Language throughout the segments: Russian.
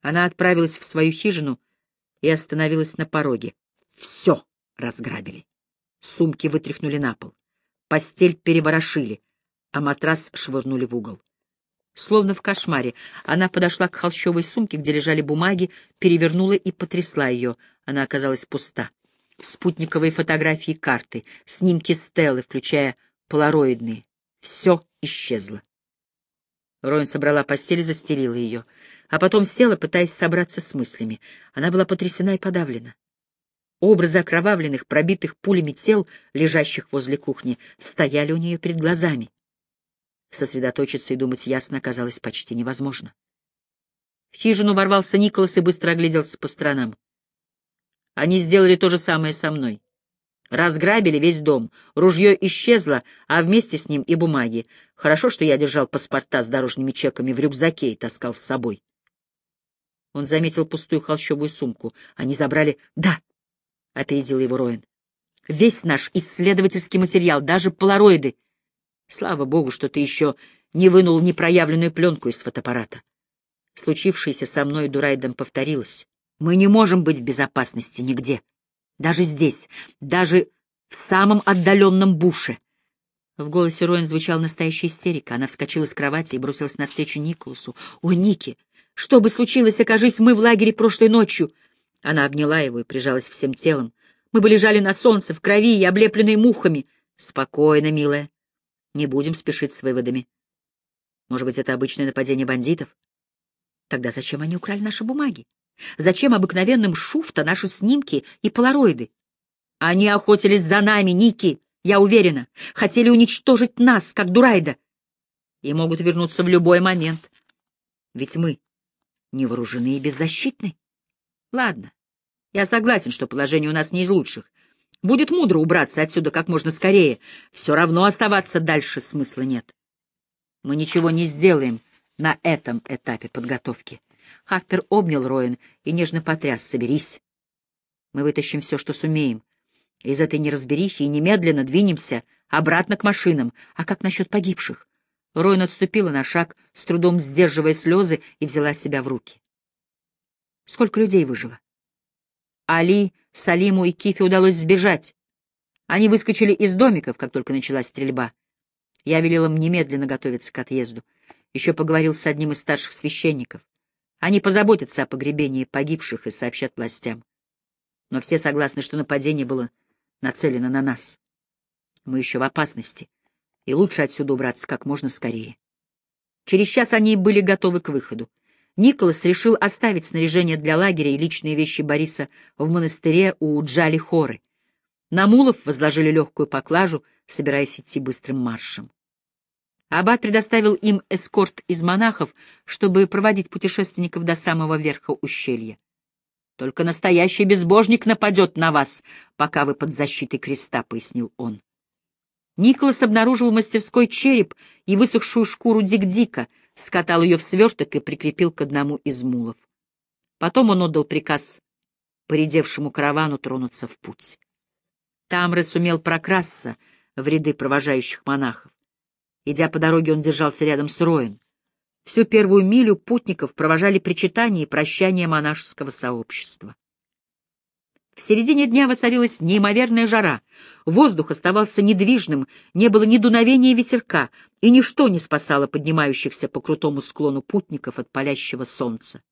Она отправилась в свою хижину и остановилась на пороге. Все разграбили. Сумки вытряхнули на пол. Постель переворошили, а матрас швырнули в угол. Словно в кошмаре, она подошла к холщовой сумке, где лежали бумаги, перевернула и потрясла ее. Она оказалась пуста. Спутниковые фотографии карты, снимки Стеллы, включая полароидные. Все исчезло. Роин собрала постель и застелила ее, а потом села, пытаясь собраться с мыслями. Она была потрясена и подавлена. Образы окровавленных, пробитых пулями тел, лежащих возле кухни, стояли у нее перед глазами. Сосредоточиться и думать ясно оказалось почти невозможно. В хижину ворвался Николас и быстро огляделся по сторонам. Они сделали то же самое со мной. Разграбили весь дом, ружье исчезло, а вместе с ним и бумаги. Хорошо, что я держал паспорта с дорожными чеками в рюкзаке и таскал с собой. Он заметил пустую холщовую сумку. Они забрали... Да, — опередил его Роин. Весь наш исследовательский материал, даже полароиды. Слава богу, что ты еще не вынул непроявленную пленку из фотоаппарата. Случившееся со мной и Дурайдом повторилось. Мы не можем быть в безопасности нигде. Даже здесь, даже в самом отдаленном буше. В голосе Роин звучала настоящая истерика. Она вскочила с кровати и бросилась навстречу Николасу. «О, Ники! Что бы случилось, окажись мы в лагере прошлой ночью!» Она обняла его и прижалась всем телом. «Мы бы лежали на солнце, в крови и облепленные мухами!» «Спокойно, милая. Не будем спешить с выводами. Может быть, это обычное нападение бандитов? Тогда зачем они украли наши бумаги? Зачем обыкновенным шуфта наши снимки и полароиды? Они охотились за нами, Ники, я уверена. Хотели уничтожить нас, как Дурайда. И могут вернуться в любой момент. Ведь мы невооружены и беззащитны. Ладно, я согласен, что положение у нас не из лучших. Будет мудро убраться отсюда как можно скорее. Все равно оставаться дальше смысла нет. Мы ничего не сделаем на этом этапе подготовки. Харпер обнял Роин и нежно потряс. «Соберись. Мы вытащим все, что сумеем. Из этой неразберихи и немедленно двинемся обратно к машинам. А как насчет погибших?» Роин отступила на шаг, с трудом сдерживая слезы, и взяла себя в руки. «Сколько людей выжило?» Али, Салиму и Кифе удалось сбежать. Они выскочили из домиков, как только началась стрельба. Я велел им немедленно готовиться к отъезду. Еще поговорил с одним из старших священников. Они позаботятся о погребении погибших и сообщат властям. Но все согласны, что нападение было нацелено на нас. Мы еще в опасности, и лучше отсюда убраться как можно скорее. Через час они были готовы к выходу. Николас решил оставить снаряжение для лагеря и личные вещи Бориса в монастыре у Джали-Хоры. На мулов возложили легкую поклажу, собираясь идти быстрым маршем. Аббат предоставил им эскорт из монахов, чтобы проводить путешественников до самого верха ущелья. «Только настоящий безбожник нападет на вас, пока вы под защитой креста», — пояснил он. Николас обнаружил в мастерской череп и высохшую шкуру дик-дика, скатал ее в сверток и прикрепил к одному из мулов. Потом он отдал приказ поредевшему каравану тронуться в путь. Тамре сумел прокрасться в ряды провожающих монахов. Идя по дороге, он держался рядом с Роем. Всю первую милю путников провожали причитания и прощания монашеского сообщества. В середине дня воцарилась неимоверная жара. Воздух оставался недвижным, не было ни дуновения ветерка, и ничто не спасало поднимающихся по крутому склону путников от палящего солнца.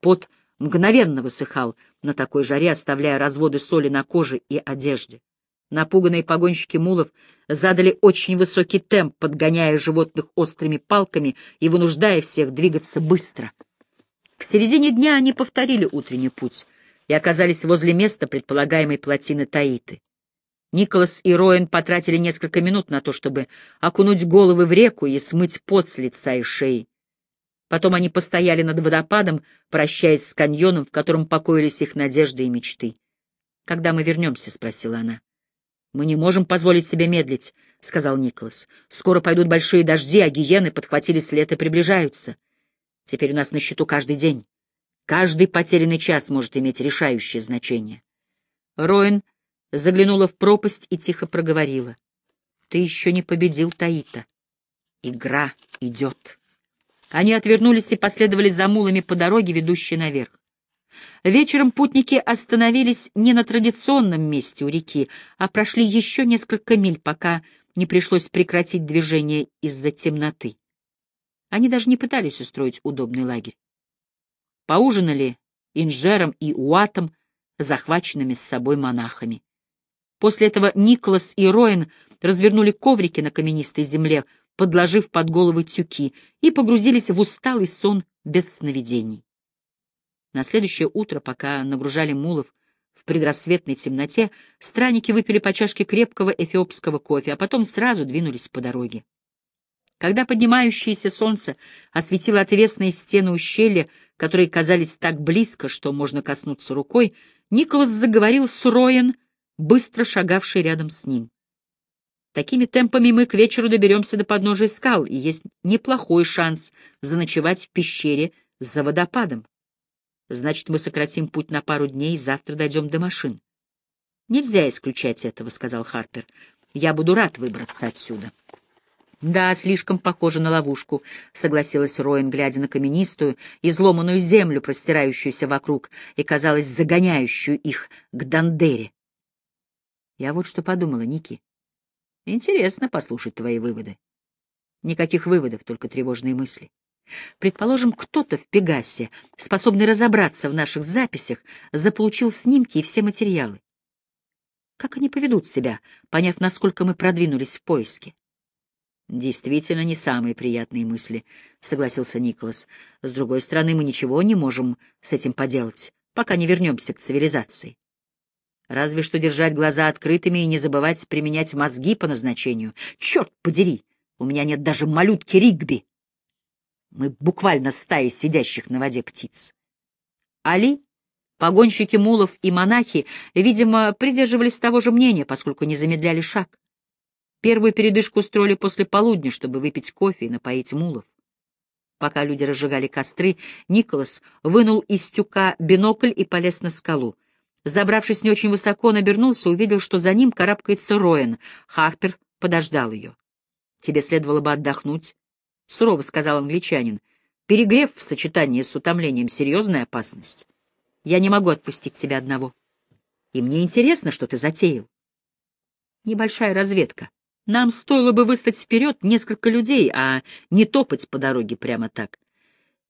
Пот мгновенно высыхал на такой жаре, оставляя разводы соли на коже и одежде. Напуганные погонщики мулов задали очень высокий темп, подгоняя животных острыми палками и вынуждая всех двигаться быстро. К середине дня они повторили утренний путь и оказались возле места предполагаемой плотины Таиты. Николас и Роэн потратили несколько минут на то, чтобы окунуть головы в реку и смыть пот с лица и шеи. Потом они постояли над водопадом, прощаясь с каньоном, в котором покоились их надежды и мечты. «Когда мы вернемся?» — спросила она. «Мы не можем позволить себе медлить», — сказал Николас. «Скоро пойдут большие дожди, а гиены подхватили след и приближаются. Теперь у нас на счету каждый день. Каждый потерянный час может иметь решающее значение. Роин заглянула в пропасть и тихо проговорила. — Ты еще не победил Таита. Игра идет. Они отвернулись и последовали за мулами по дороге, ведущей наверх. Вечером путники остановились не на традиционном месте у реки, а прошли еще несколько миль, пока не пришлось прекратить движение из-за темноты. Они даже не пытались устроить удобный лагерь. Поужинали инжером и уатом, захваченными с собой монахами. После этого Николас и Роин развернули коврики на каменистой земле, подложив под головы тюки, и погрузились в усталый сон без сновидений. На следующее утро, пока нагружали мулов в предрассветной темноте, странники выпили по чашке крепкого эфиопского кофе, а потом сразу двинулись по дороге. Когда поднимающееся солнце осветило отвесные стены ущелья, которые казались так близко, что можно коснуться рукой, Николас заговорил с Роен, быстро шагавший рядом с ним. Такими темпами мы к вечеру доберемся до подножия скал, и есть неплохой шанс заночевать в пещере за водопадом. Значит, мы сократим путь на пару дней и завтра дойдем до машин. Нельзя исключать этого, — сказал Харпер. Я буду рад выбраться отсюда. Да, слишком похоже на ловушку, — согласилась Роин, глядя на каменистую, изломанную землю, простирающуюся вокруг, и, казалось, загоняющую их к Дандере. Я вот что подумала, Ники. Интересно послушать твои выводы. Никаких выводов, только тревожные мысли. Предположим, кто-то в Пегасе, способный разобраться в наших записях, заполучил снимки и все материалы. Как они поведут себя, поняв, насколько мы продвинулись в поиске? Действительно, не самые приятные мысли, согласился Николас. С другой стороны, мы ничего не можем с этим поделать, пока не вернемся к цивилизации. Разве что держать глаза открытыми и не забывать применять мозги по назначению. Черт подери, у меня нет даже малютки Ригби. Мы буквально стаи сидящих на воде птиц. Али, погонщики мулов и монахи, видимо, придерживались того же мнения, поскольку не замедляли шаг. Первую передышку устроили после полудня, чтобы выпить кофе и напоить мулов. Пока люди разжигали костры, Николас вынул из тюка бинокль и полез на скалу. Забравшись не очень высоко, он обернулся, увидел, что за ним карабкается Роэн. Харпер подождал ее. «Тебе следовало бы отдохнуть», — сурово сказал англичанин. «Перегрев в сочетании с утомлением — серьезная опасность. Я не могу отпустить тебя одного. И мне интересно, что ты затеял. Небольшая разведка. Нам стоило бы выстать вперед несколько людей, а не топать по дороге прямо так.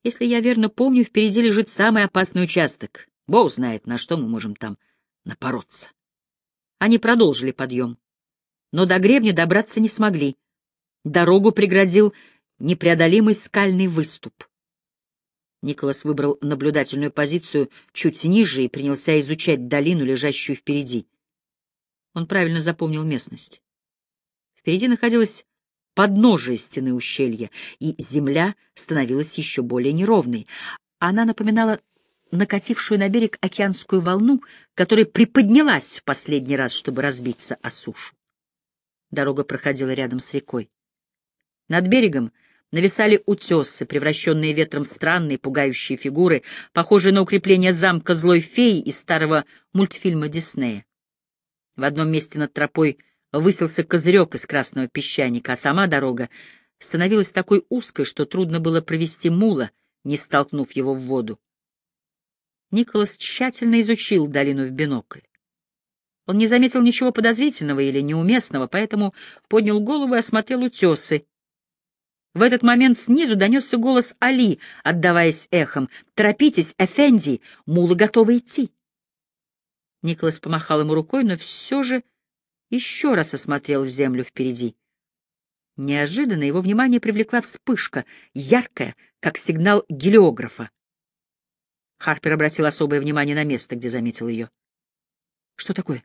Если я верно помню, впереди лежит самый опасный участок. Бог знает, на что мы можем там напороться. Они продолжили подъем, но до гребня добраться не смогли. Дорогу преградил непреодолимый скальный выступ. Николас выбрал наблюдательную позицию чуть ниже и принялся изучать долину, лежащую впереди. Он правильно запомнил местность. Впереди находилось подножие стены ущелья, и земля становилась еще более неровной. Она напоминала накатившую на берег океанскую волну, которая приподнялась в последний раз, чтобы разбиться о сушу. Дорога проходила рядом с рекой. Над берегом нависали утесы, превращенные ветром в странные пугающие фигуры, похожие на укрепление замка злой феи из старого мультфильма Диснея. В одном месте над тропой высился козырек из красного песчаника, а сама дорога становилась такой узкой, что трудно было провести мула, не столкнув его в воду. Николас тщательно изучил долину в бинокль. Он не заметил ничего подозрительного или неуместного, поэтому поднял голову и осмотрел утесы. В этот момент снизу донесся голос Али, отдаваясь эхом. «Торопитесь, Эфенди, мулы готовы идти». Николас помахал ему рукой, но все же еще раз осмотрел землю впереди. Неожиданно его внимание привлекла вспышка, яркая, как сигнал гелиографа. Харпер обратил особое внимание на место, где заметил ее. — Что такое?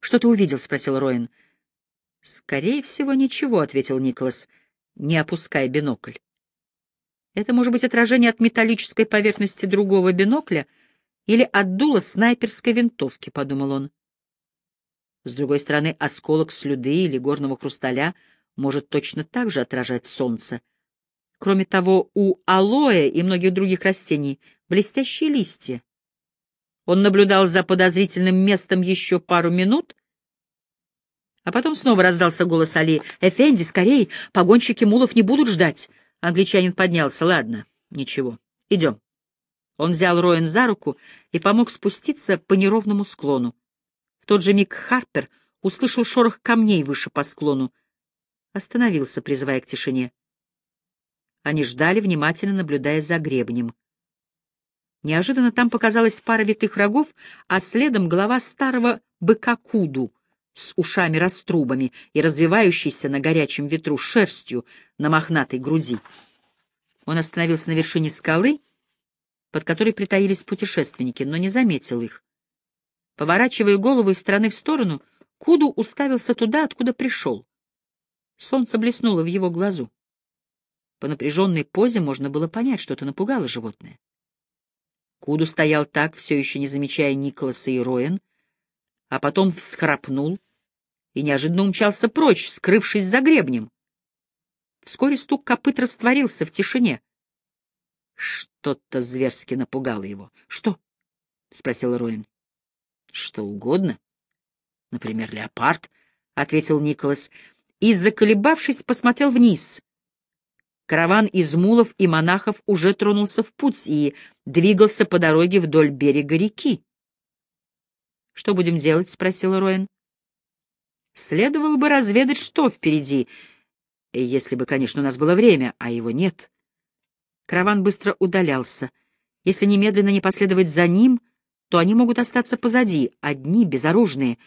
Что ты увидел? — спросил Роин. — Скорее всего, ничего, — ответил Николас, не опуская бинокль. Это может быть отражение от металлической поверхности другого бинокля или от дула снайперской винтовки, — подумал он. С другой стороны, осколок слюды или горного хрусталя может точно так же отражать солнце. Кроме того, у алоэ и многих других растений блестящие листья. Он наблюдал за подозрительным местом еще пару минут, а потом снова раздался голос Али. «Эфенди, скорей! Погонщики мулов не будут ждать! Англичанин поднялся. Ладно, ничего. Идем. Он взял Роэн за руку и помог спуститься по неровному склону. Тот же миг Харпер услышал шорох камней выше по склону. Остановился, призывая к тишине. Они ждали, внимательно наблюдая за гребнем. Неожиданно там показалась пара витых рогов, а следом голова старого быка Куду с ушами-раструбами и развивающейся на горячем ветру шерстью на мохнатой груди. Он остановился на вершине скалы, под которой притаились путешественники, но не заметил их. Поворачивая голову из стороны в сторону, Куду уставился туда, откуда пришел. Солнце блеснуло в его глазу. По напряженной позе можно было понять, что-то напугало животное. Куду стоял так, все еще не замечая Николаса и Роэн, а потом всхрапнул и неожиданно умчался прочь, скрывшись за гребнем. Вскоре стук копыт растворился в тишине. Что-то зверски напугало его. — Что? — спросил Роин. — Что угодно. Например, леопард, — ответил Николас, и, заколебавшись, посмотрел вниз. Караван из мулов и монахов уже тронулся в путь и двигался по дороге вдоль берега реки. — Что будем делать? — спросил Роин. — Следовало бы разведать, что впереди, если бы, конечно, у нас было время, а его нет. Караван быстро удалялся. Если немедленно не последовать за ним, то они могут остаться позади, одни, безоружные.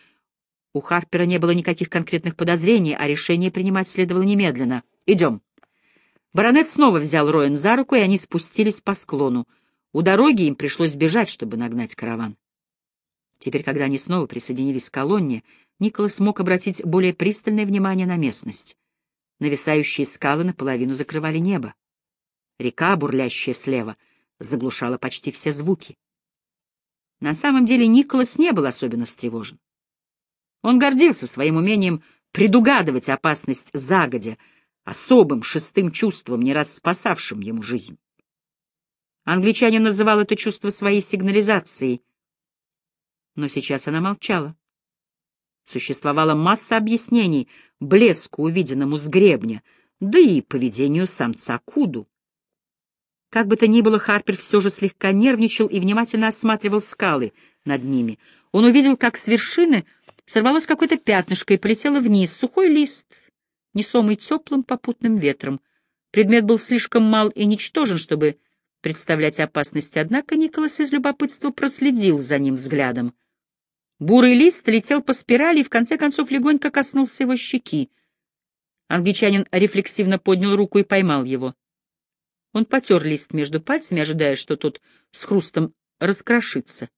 У Харпера не было никаких конкретных подозрений, а решение принимать следовало немедленно. «Идем». Баронет снова взял Роэн за руку, и они спустились по склону. У дороги им пришлось бежать, чтобы нагнать караван. Теперь, когда они снова присоединились к колонне, Николас мог обратить более пристальное внимание на местность. Нависающие скалы наполовину закрывали небо. Река, бурлящая слева, заглушала почти все звуки. На самом деле Николас не был особенно встревожен. Он гордился своим умением предугадывать опасность загодя, особым шестым чувством, не раз спасавшим ему жизнь. Англичанин называл это чувство своей сигнализацией, но сейчас она молчала. Существовала масса объяснений блеску, увиденному с гребня, да и поведению самца Куду. Как бы то ни было, Харпер все же слегка нервничал и внимательно осматривал скалы над ними. Он увидел, как с вершины сорвалось какое-то пятнышко и полетело вниз, сухой лист, несомый теплым попутным ветром. Предмет был слишком мал и ничтожен, чтобы представлять опасность, однако Николас из любопытства проследил за ним взглядом. Бурый лист летел по спирали и в конце концов легонько коснулся его щеки. Англичанин рефлексивно поднял руку и поймал его. Он потер лист между пальцами, ожидая, что тот с хрустом раскрошится.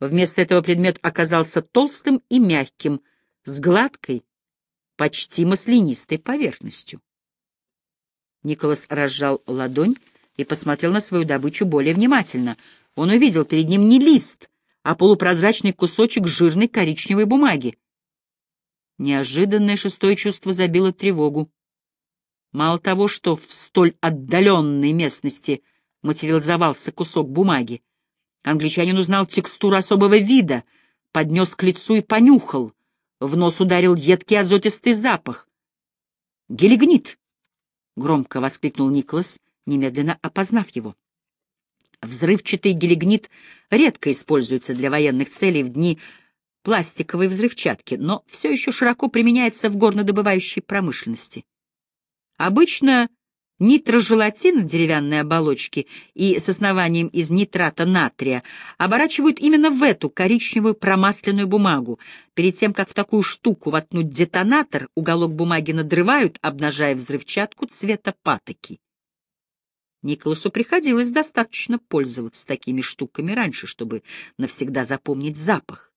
Вместо этого предмет оказался толстым и мягким, с гладкой, почти маслянистой поверхностью. Николас разжал ладонь и посмотрел на свою добычу более внимательно. Он увидел перед ним не лист, а полупрозрачный кусочек жирной коричневой бумаги. Неожиданное шестое чувство забило тревогу. Мало того, что в столь отдаленной местности материализовался кусок бумаги, англичанин узнал текстуру особого вида, поднес к лицу и понюхал. В нос ударил едкий азотистый запах. «Гелигнит!» — громко воскликнул Николас, немедленно опознав его. Взрывчатый гелигнит редко используется для военных целей в дни пластиковой взрывчатки, но все еще широко применяется в горнодобывающей промышленности. Обычно Нитрожелатин в деревянной оболочке и с основанием из нитрата натрия оборачивают именно в эту коричневую промасленную бумагу. Перед тем, как в такую штуку воткнуть детонатор, уголок бумаги надрывают, обнажая взрывчатку цвета патоки. Николасу приходилось достаточно пользоваться такими штуками раньше, чтобы навсегда запомнить запах.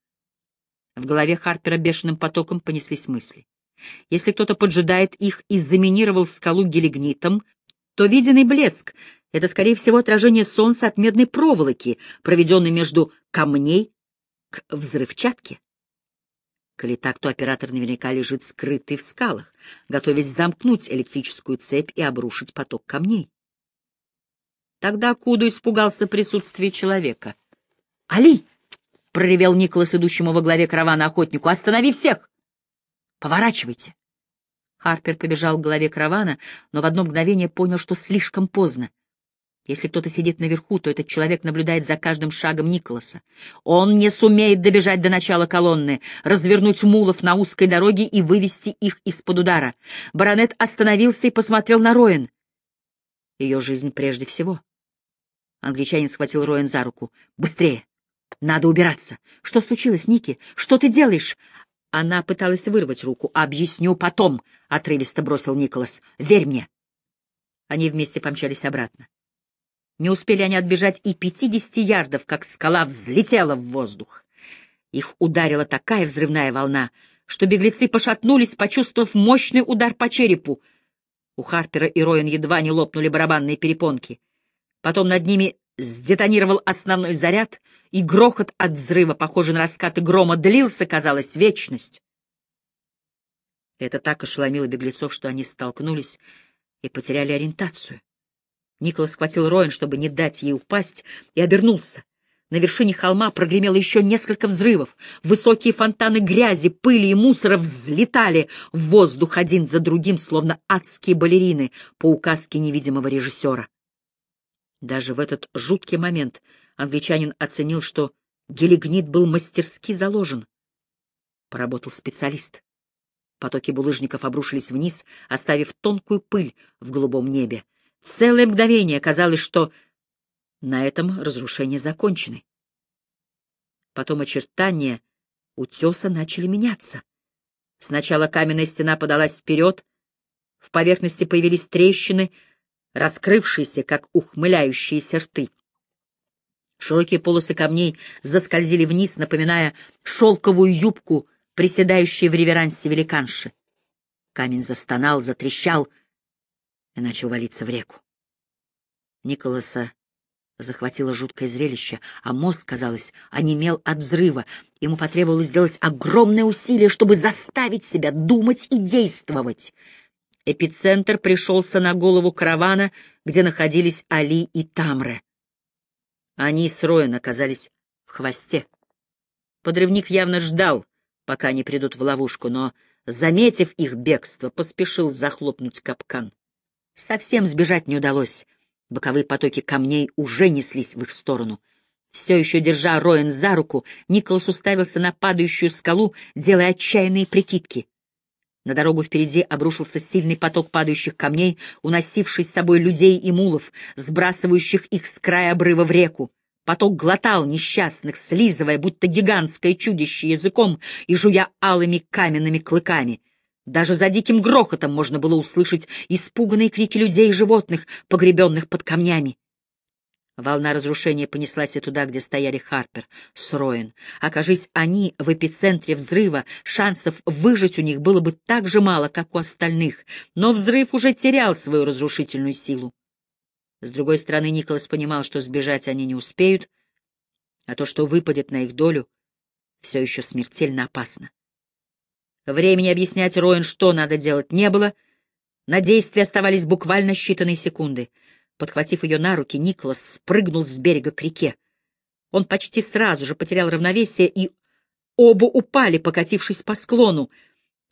В голове Харпера бешеным потоком понеслись мысли. Если кто-то поджидает их и заминировал скалу гелигнитом, то виденный блеск — это, скорее всего, отражение солнца от медной проволоки, проведенной между камней к взрывчатке. Коли так, то оператор наверняка лежит скрытый в скалах, готовясь замкнуть электрическую цепь и обрушить поток камней. Тогда Куду испугался присутствия человека. «Али!» — проревел Николас, идущему во главе каравана охотнику. «Останови всех! Поворачивайте!» Харпер побежал к голове каравана, но в одно мгновение понял, что слишком поздно. Если кто-то сидит наверху, то этот человек наблюдает за каждым шагом Николаса. Он не сумеет добежать до начала колонны, развернуть мулов на узкой дороге и вывести их из-под удара. Баронет остановился и посмотрел на Роэн. Ее жизнь прежде всего. Англичанин схватил Роэн за руку. «Быстрее! Надо убираться! Что случилось, Ники? Что ты делаешь?» Она пыталась вырвать руку. «Объясню потом», — отрывисто бросил Николас. «Верь мне». Они вместе помчались обратно. Не успели они отбежать и пятидесяти ярдов, как скала взлетела в воздух. Их ударила такая взрывная волна, что беглецы пошатнулись, почувствовав мощный удар по черепу. У Харпера и Роин едва не лопнули барабанные перепонки. Потом над ними сдетонировал основной заряд, и грохот от взрыва, похожий на раскаты грома, длился, казалось, вечность. Это так ошеломило беглецов, что они столкнулись и потеряли ориентацию. Николас схватил Роин, чтобы не дать ей упасть, и обернулся. На вершине холма прогремело еще несколько взрывов. Высокие фонтаны грязи, пыли и мусора взлетали в воздух один за другим, словно адские балерины по указке невидимого режиссера. Даже в этот жуткий момент англичанин оценил, что гелигнит был мастерски заложен. Поработал специалист. Потоки булыжников обрушились вниз, оставив тонкую пыль в голубом небе. Целое мгновение казалось, что на этом разрушения закончены. Потом очертания утеса начали меняться. Сначала каменная стена подалась вперед, в поверхности появились трещины, раскрывшиеся, как ухмыляющиеся рты. Широкие полосы камней заскользили вниз, напоминая шелковую юбку, приседающей в реверансе великанши. Камень застонал, затрещал — и начал валиться в реку. Николаса захватило жуткое зрелище, а мозг, казалось, онемел от взрыва. Ему потребовалось сделать огромное усилие, чтобы заставить себя думать и действовать. Эпицентр пришелся на голову каравана, где находились Али и Тамре. Они с Роем оказались в хвосте. Подрывник явно ждал, пока они придут в ловушку, но, заметив их бегство, поспешил захлопнуть капкан. Совсем сбежать не удалось. Боковые потоки камней уже неслись в их сторону. Все еще держа Роэн за руку, Николас уставился на падающую скалу, делая отчаянные прикидки. На дорогу впереди обрушился сильный поток падающих камней, уносивший с собой людей и мулов, сбрасывающих их с края обрыва в реку. Поток глотал несчастных, слизывая, будто гигантское чудище языком и жуя алыми каменными клыками — даже за диким грохотом можно было услышать испуганные крики людей и животных, погребенных под камнями. Волна разрушения понеслась и туда, где стояли Харпер с Роэн. Окажись они в эпицентре взрыва, шансов выжить у них было бы так же мало, как у остальных, но взрыв уже терял свою разрушительную силу. С другой стороны, Николас понимал, что сбежать они не успеют, а то, что выпадет на их долю, все еще смертельно опасно. Времени объяснять Роэн, что надо делать, не было. На действие оставались буквально считанные секунды. Подхватив ее на руки, Николас спрыгнул с берега к реке. Он почти сразу же потерял равновесие, и оба упали, покатившись по склону.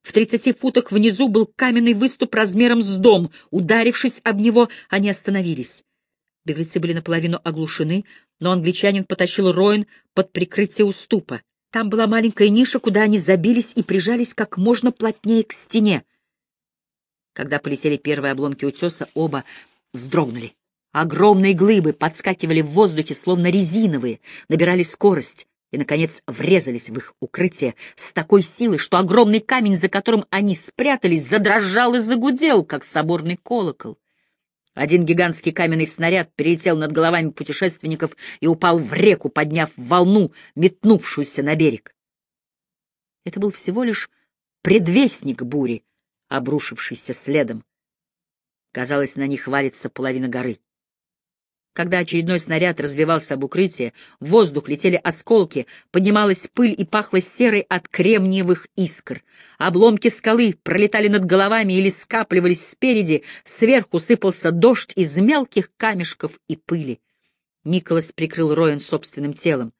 В тридцати футах внизу был каменный выступ размером с дом. Ударившись об него, они остановились. Беглецы были наполовину оглушены, но англичанин потащил Роин под прикрытие уступа. Там была маленькая ниша, куда они забились и прижались как можно плотнее к стене. Когда полетели первые обломки утеса, оба вздрогнули. Огромные глыбы подскакивали в воздухе, словно резиновые, набирали скорость и, наконец, врезались в их укрытие с такой силой, что огромный камень, за которым они спрятались, задрожал и загудел, как соборный колокол. Один гигантский каменный снаряд перелетел над головами путешественников и упал в реку, подняв волну, метнувшуюся на берег. Это был всего лишь предвестник бури, обрушившийся следом. Казалось, на них валится половина горы. Когда очередной снаряд разбивался об укрытие, в воздух летели осколки, поднималась пыль и пахло серой от кремниевых искр. Обломки скалы пролетали над головами или скапливались спереди, сверху сыпался дождь из мелких камешков и пыли. Николас прикрыл Роэн собственным телом.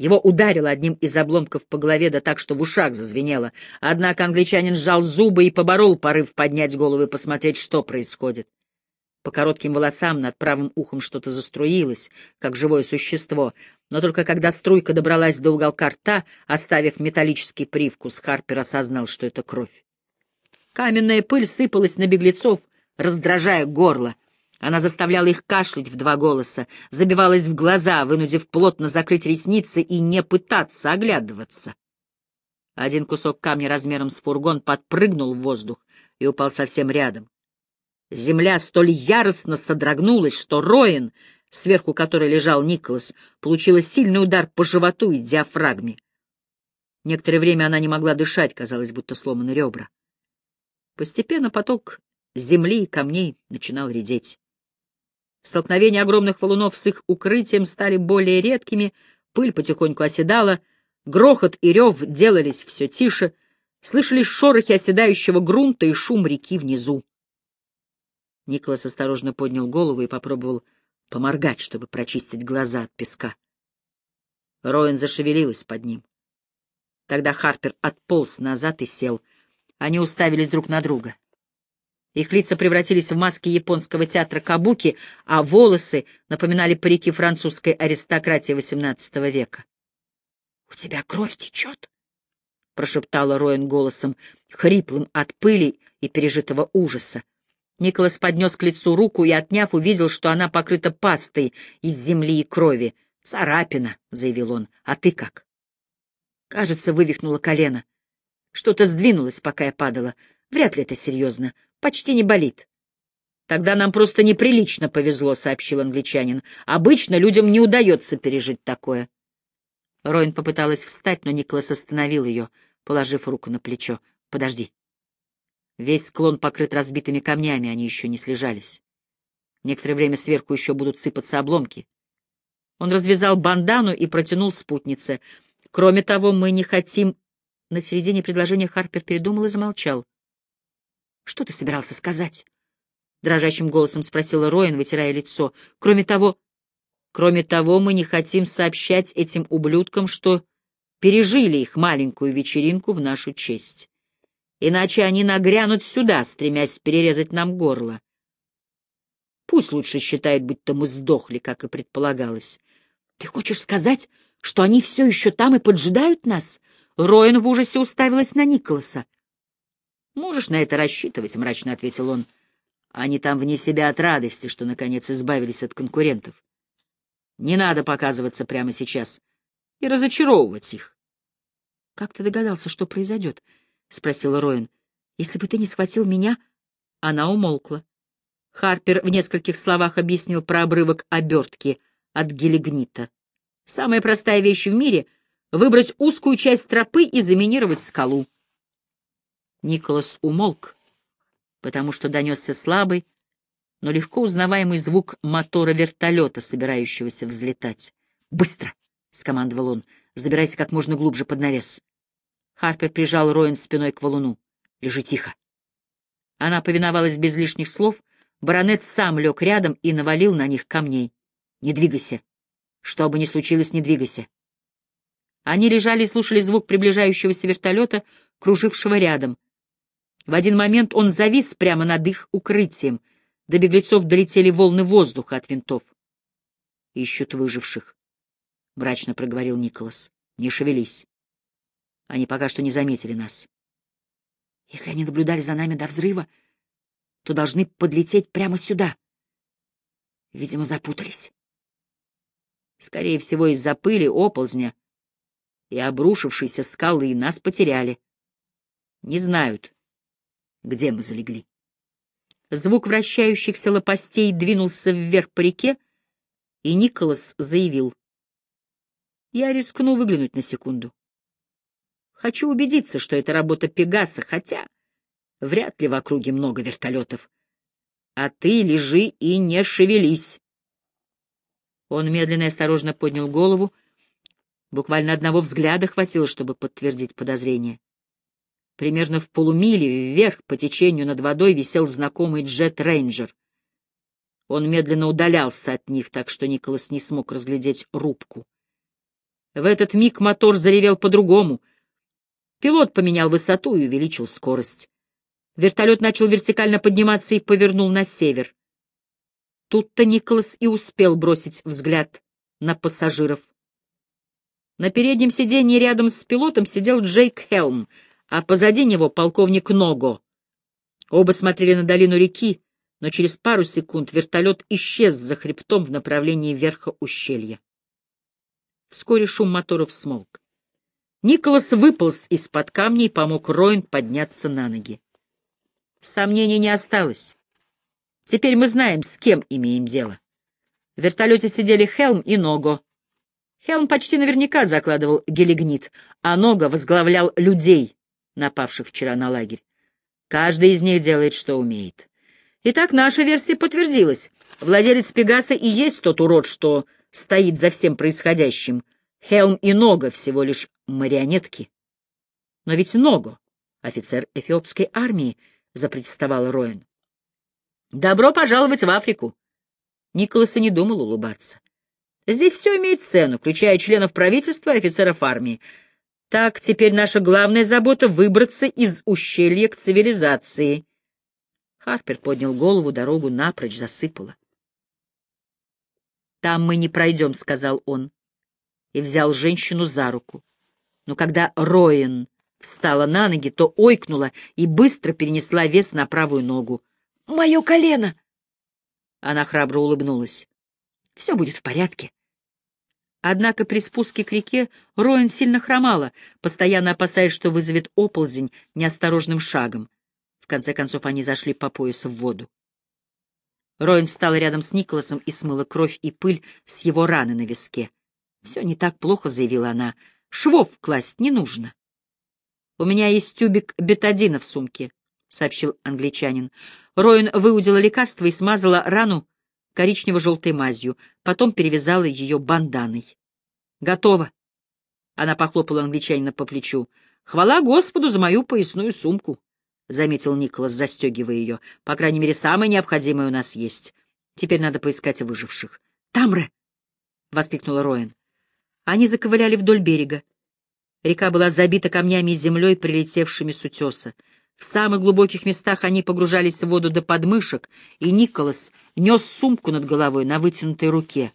Его ударило одним из обломков по голове, да так, что в ушах зазвенело. Однако англичанин сжал зубы и поборол порыв поднять голову и посмотреть, что происходит. По коротким волосам над правым ухом что-то заструилось, как живое существо, но только когда струйка добралась до уголка рта, оставив металлический привкус, Харпер осознал, что это кровь. Каменная пыль сыпалась на беглецов, раздражая горло. Она заставляла их кашлять в два голоса, забивалась в глаза, вынудив плотно закрыть ресницы и не пытаться оглядываться. Один кусок камня размером с фургон подпрыгнул в воздух и упал совсем рядом. Земля столь яростно содрогнулась, что Роин, сверху которой лежал Николас, получила сильный удар по животу и диафрагме. Некоторое время она не могла дышать, казалось, будто сломаны ребра. Постепенно поток земли и камней начинал редеть. Столкновения огромных валунов с их укрытием стали более редкими, пыль потихоньку оседала, грохот и рев делались все тише, слышались шорохи оседающего грунта и шум реки внизу. Николас осторожно поднял голову и попробовал поморгать, чтобы прочистить глаза от песка. Роин зашевелилась под ним. Тогда Харпер отполз назад и сел. Они уставились друг на друга. Их лица превратились в маски японского театра кабуки, а волосы напоминали парики французской аристократии XVIII века. — У тебя кровь течет? — прошептала Роэн голосом, хриплым от пыли и пережитого ужаса. Николас поднес к лицу руку и, отняв, увидел, что она покрыта пастой из земли и крови. «Царапина», — заявил он, — «а ты как?» Кажется, вывихнуло колено. Что-то сдвинулось, пока я падала. Вряд ли это серьезно. Почти не болит. Тогда нам просто неприлично повезло, — сообщил англичанин. Обычно людям не удается пережить такое. Роин попыталась встать, но Николас остановил ее, положив руку на плечо. — Подожди. Весь склон покрыт разбитыми камнями, они еще не слежались. Некоторое время сверху еще будут сыпаться обломки. Он развязал бандану и протянул спутнице. Кроме того, мы не хотим... На середине предложения Харпер передумал и замолчал. Что ты собирался сказать? Дрожащим голосом спросила Роин, вытирая лицо. Кроме того... Кроме того, мы не хотим сообщать этим ублюдкам, что пережили их маленькую вечеринку в нашу честь. Иначе они нагрянут сюда, стремясь перерезать нам горло. Пусть лучше считают, будто мы сдохли, как и предполагалось. Ты хочешь сказать, что они все еще там и поджидают нас? Роин в ужасе уставилась на Николаса. «Можешь на это рассчитывать», — мрачно ответил он. «Они там вне себя от радости, что, наконец, избавились от конкурентов. Не надо показываться прямо сейчас и разочаровывать их». «Как ты догадался, что произойдет?» — спросил Роин. «Если бы ты не схватил меня...» Она умолкла. Харпер в нескольких словах объяснил про обрывок обертки от гелигнита. «Самая простая вещь в мире — выбрать узкую часть тропы и заминировать скалу. Николас умолк, потому что донесся слабый, но легко узнаваемый звук мотора вертолета, собирающегося взлетать. «Быстро!» — скомандовал он. «Забирайся как можно глубже под навес». Харпер прижал Роин спиной к валуну. «Лежи тихо». Она повиновалась без лишних слов. Баронет сам лег рядом и навалил на них камней. «Не двигайся. Что бы ни случилось, не двигайся». Они лежали и слушали звук приближающегося вертолета, кружившего рядом. В один момент он завис прямо над их укрытием. До беглецов долетели волны воздуха от винтов. «Ищут выживших», — мрачно проговорил Николас. «Не шевелись. Они пока что не заметили нас. Если они наблюдали за нами до взрыва, то должны подлететь прямо сюда. Видимо, запутались. Скорее всего, из-за пыли, оползня и обрушившейся скалы нас потеряли. Не знают, где мы залегли. Звук вращающихся лопастей двинулся вверх по реке, и Николас заявил. Я рискну выглянуть на секунду. Хочу убедиться, что это работа Пегаса, хотя вряд ли в округе много вертолетов. А ты лежи и не шевелись. Он медленно и осторожно поднял голову. Буквально одного взгляда хватило, чтобы подтвердить подозрение. Примерно в полумиле вверх по течению над водой висел знакомый джет-рейнджер. Он медленно удалялся от них, так что Николас не смог разглядеть рубку. В этот миг мотор заревел по-другому. Пилот поменял высоту и увеличил скорость. Вертолет начал вертикально подниматься и повернул на север. Тут-то Николас и успел бросить взгляд на пассажиров. На переднем сиденье рядом с пилотом сидел Джейк Хелм, а позади него полковник Ного. Оба смотрели на долину реки, но через пару секунд вертолет исчез за хребтом в направлении верха ущелья. Вскоре шум моторов смолк. Николас выполз из-под камней и помог Роин подняться на ноги. Сомнений не осталось. Теперь мы знаем, с кем имеем дело. В вертолете сидели Хелм и Ного. Хелм почти наверняка закладывал гелигнит, а Нога возглавлял людей, напавших вчера на лагерь. Каждый из них делает, что умеет. Итак, наша версия подтвердилась. Владелец Пегаса и есть тот урод, что стоит за всем происходящим. Хелм и Нога всего лишь марионетки. Но ведь Ного — офицер эфиопской армии, — запротестовал Роэн. «Добро пожаловать в Африку!» Николас и не думал улыбаться. «Здесь все имеет цену, включая членов правительства и офицеров армии. Так, теперь наша главная забота — выбраться из ущелья к цивилизации». Харпер поднял голову, дорогу напрочь засыпало. «Там мы не пройдем», — сказал он, и взял женщину за руку. Но когда Роин встала на ноги, то ойкнула и быстро перенесла вес на правую ногу. «Мое колено!» Она храбро улыбнулась. «Все будет в порядке». Однако при спуске к реке Роин сильно хромала, постоянно опасаясь, что вызовет оползень неосторожным шагом конце концов они зашли по пояс в воду. Роин встала рядом с Николасом и смыла кровь и пыль с его раны на виске. «Все не так плохо», — заявила она. «Швов класть не нужно». «У меня есть тюбик бетадина в сумке», — сообщил англичанин. Роин выудила лекарство и смазала рану коричнево-желтой мазью, потом перевязала ее банданой. «Готово», — она похлопала англичанина по плечу. «Хвала Господу за мою поясную сумку». — заметил Николас, застегивая ее. — По крайней мере, самое необходимое у нас есть. Теперь надо поискать выживших. — Тамре! — воскликнула Роэн. Они заковыляли вдоль берега. Река была забита камнями и землей, прилетевшими с утеса. В самых глубоких местах они погружались в воду до подмышек, и Николас нес сумку над головой на вытянутой руке.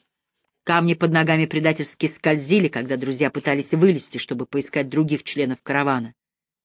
Камни под ногами предательски скользили, когда друзья пытались вылезти, чтобы поискать других членов каравана.